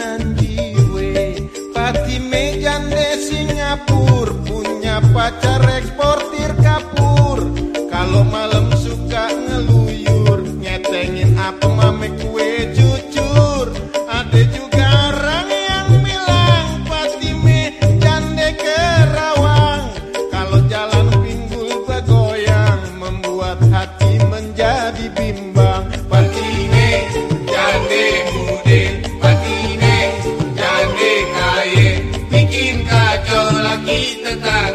tenan jiwe Fatime jande Singapura Punya pacar eksportir kapur. Kalau malam suka ngeluyur Nyetengin apa mame kue jujur Ada juga orang yang bilang Fatime jande kerawang. Kalau jalan pinggul bergoyang Membuat hati menjadi bimbang. kita tak